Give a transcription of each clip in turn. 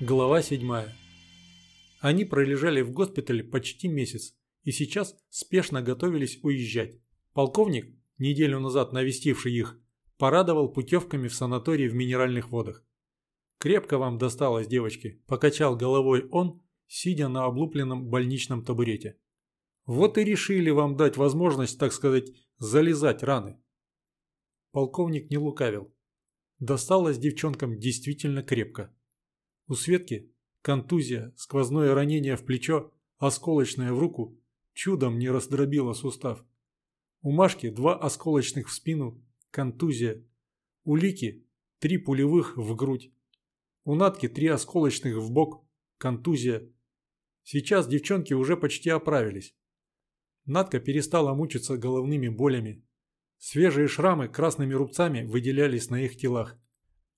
Глава 7. Они пролежали в госпитале почти месяц и сейчас спешно готовились уезжать. Полковник, неделю назад навестивший их, порадовал путевками в санаторий в Минеральных водах. «Крепко вам досталось, девочки», – покачал головой он, сидя на облупленном больничном табурете. «Вот и решили вам дать возможность, так сказать, залезать раны». Полковник не лукавил. Досталось девчонкам действительно крепко. У Светки контузия, сквозное ранение в плечо, осколочное в руку, чудом не раздробило сустав. У Машки два осколочных в спину, контузия. У Лики три пулевых в грудь. У Натки три осколочных в бок, контузия. Сейчас девчонки уже почти оправились. Натка перестала мучиться головными болями. Свежие шрамы красными рубцами выделялись на их телах.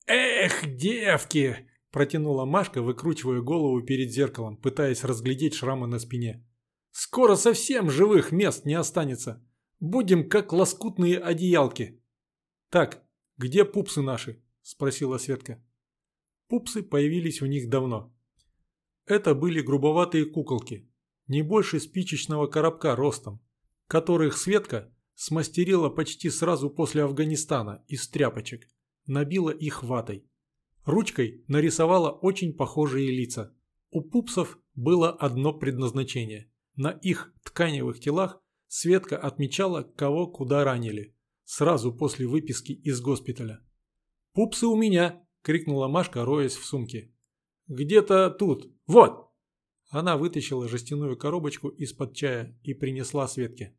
«Эх, девки!» Протянула Машка, выкручивая голову перед зеркалом, пытаясь разглядеть шрамы на спине. «Скоро совсем живых мест не останется. Будем как лоскутные одеялки». «Так, где пупсы наши?» – спросила Светка. Пупсы появились у них давно. Это были грубоватые куколки, не больше спичечного коробка ростом, которых Светка смастерила почти сразу после Афганистана из тряпочек, набила их ватой. Ручкой нарисовала очень похожие лица. У пупсов было одно предназначение. На их тканевых телах Светка отмечала, кого куда ранили. Сразу после выписки из госпиталя. «Пупсы у меня!» – крикнула Машка, роясь в сумке. «Где-то тут! Вот!» Она вытащила жестяную коробочку из-под чая и принесла Светке.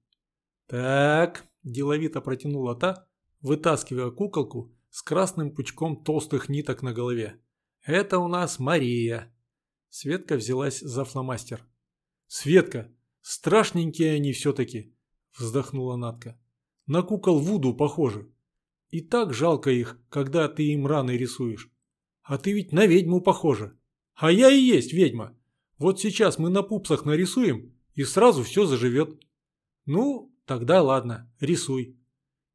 «Так», – деловито протянула та, вытаскивая куколку с красным пучком толстых ниток на голове. «Это у нас Мария». Светка взялась за фломастер. «Светка, страшненькие они все-таки», – вздохнула Натка. «На кукол Вуду похожи. И так жалко их, когда ты им раны рисуешь. А ты ведь на ведьму похожа. А я и есть ведьма. Вот сейчас мы на пупсах нарисуем, и сразу все заживет. Ну, тогда ладно, рисуй.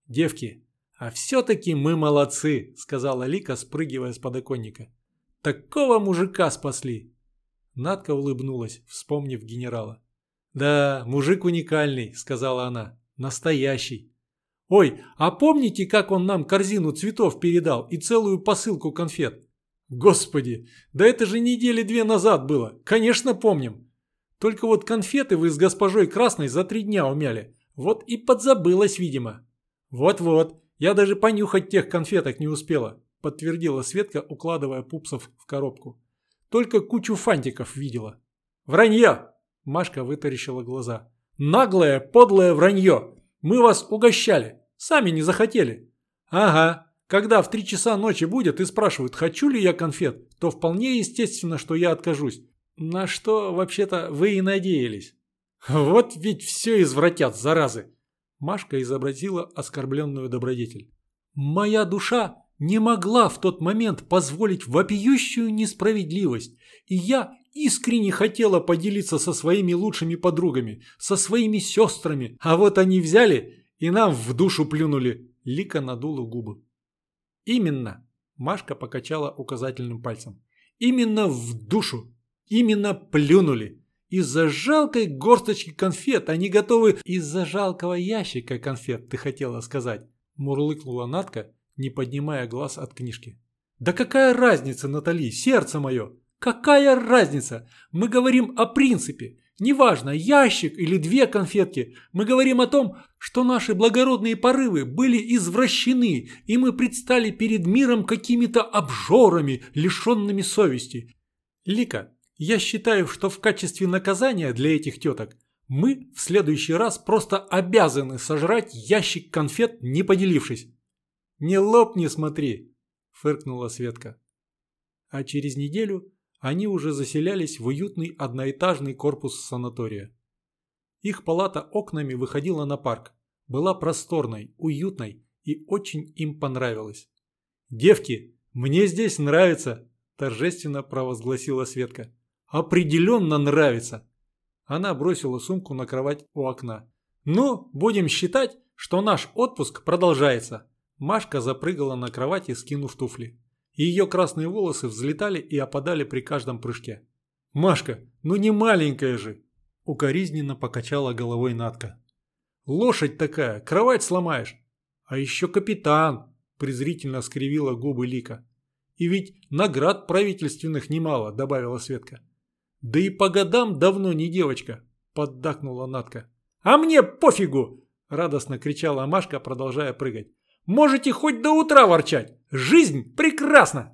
Девки, «А все-таки мы молодцы», — сказала Лика, спрыгивая с подоконника. «Такого мужика спасли!» Надка улыбнулась, вспомнив генерала. «Да, мужик уникальный», — сказала она. «Настоящий». «Ой, а помните, как он нам корзину цветов передал и целую посылку конфет?» «Господи, да это же недели две назад было. Конечно, помним. Только вот конфеты вы с госпожой Красной за три дня умяли. Вот и подзабылось, видимо». «Вот-вот, я даже понюхать тех конфеток не успела, подтвердила Светка, укладывая пупсов в коробку. Только кучу фантиков видела. Вранье! Машка вытаращила глаза. Наглое, подлое вранье! Мы вас угощали, сами не захотели. Ага, когда в три часа ночи будет и спрашивают, хочу ли я конфет, то вполне естественно, что я откажусь. На что, вообще-то, вы и надеялись. Вот ведь все извратят, заразы. Машка изобразила оскорбленную добродетель. «Моя душа не могла в тот момент позволить вопиющую несправедливость, и я искренне хотела поделиться со своими лучшими подругами, со своими сестрами, а вот они взяли и нам в душу плюнули». Лика надула губы. «Именно», – Машка покачала указательным пальцем, – «именно в душу, именно плюнули». Из-за жалкой горсточки конфет они готовы... Из-за жалкого ящика конфет, ты хотела сказать. Мурлыкнула Натка, не поднимая глаз от книжки. Да какая разница, Натали, сердце мое? Какая разница? Мы говорим о принципе. Неважно, ящик или две конфетки, мы говорим о том, что наши благородные порывы были извращены, и мы предстали перед миром какими-то обжорами, лишенными совести. Лика, я считаю, что в качестве наказания для этих теток мы в следующий раз просто обязаны сожрать ящик конфет, не поделившись. «Не лопни, смотри!» – фыркнула Светка. А через неделю они уже заселялись в уютный одноэтажный корпус санатория. Их палата окнами выходила на парк, была просторной, уютной и очень им понравилась. «Девки, мне здесь нравится!» – торжественно провозгласила Светка определенно нравится. Она бросила сумку на кровать у окна. Ну, будем считать, что наш отпуск продолжается. Машка запрыгала на кровати, скинув туфли. ее красные волосы взлетали и опадали при каждом прыжке. «Машка, ну не маленькая же!» – укоризненно покачала головой Натка. «Лошадь такая, кровать сломаешь! А еще капитан!» – презрительно скривила губы Лика. «И ведь наград правительственных немало», – добавила Светка. «Да и по годам давно не девочка», – поддакнула Натка. «А мне пофигу!» – радостно кричала Машка, продолжая прыгать. «Можете хоть до утра ворчать! Жизнь прекрасна!»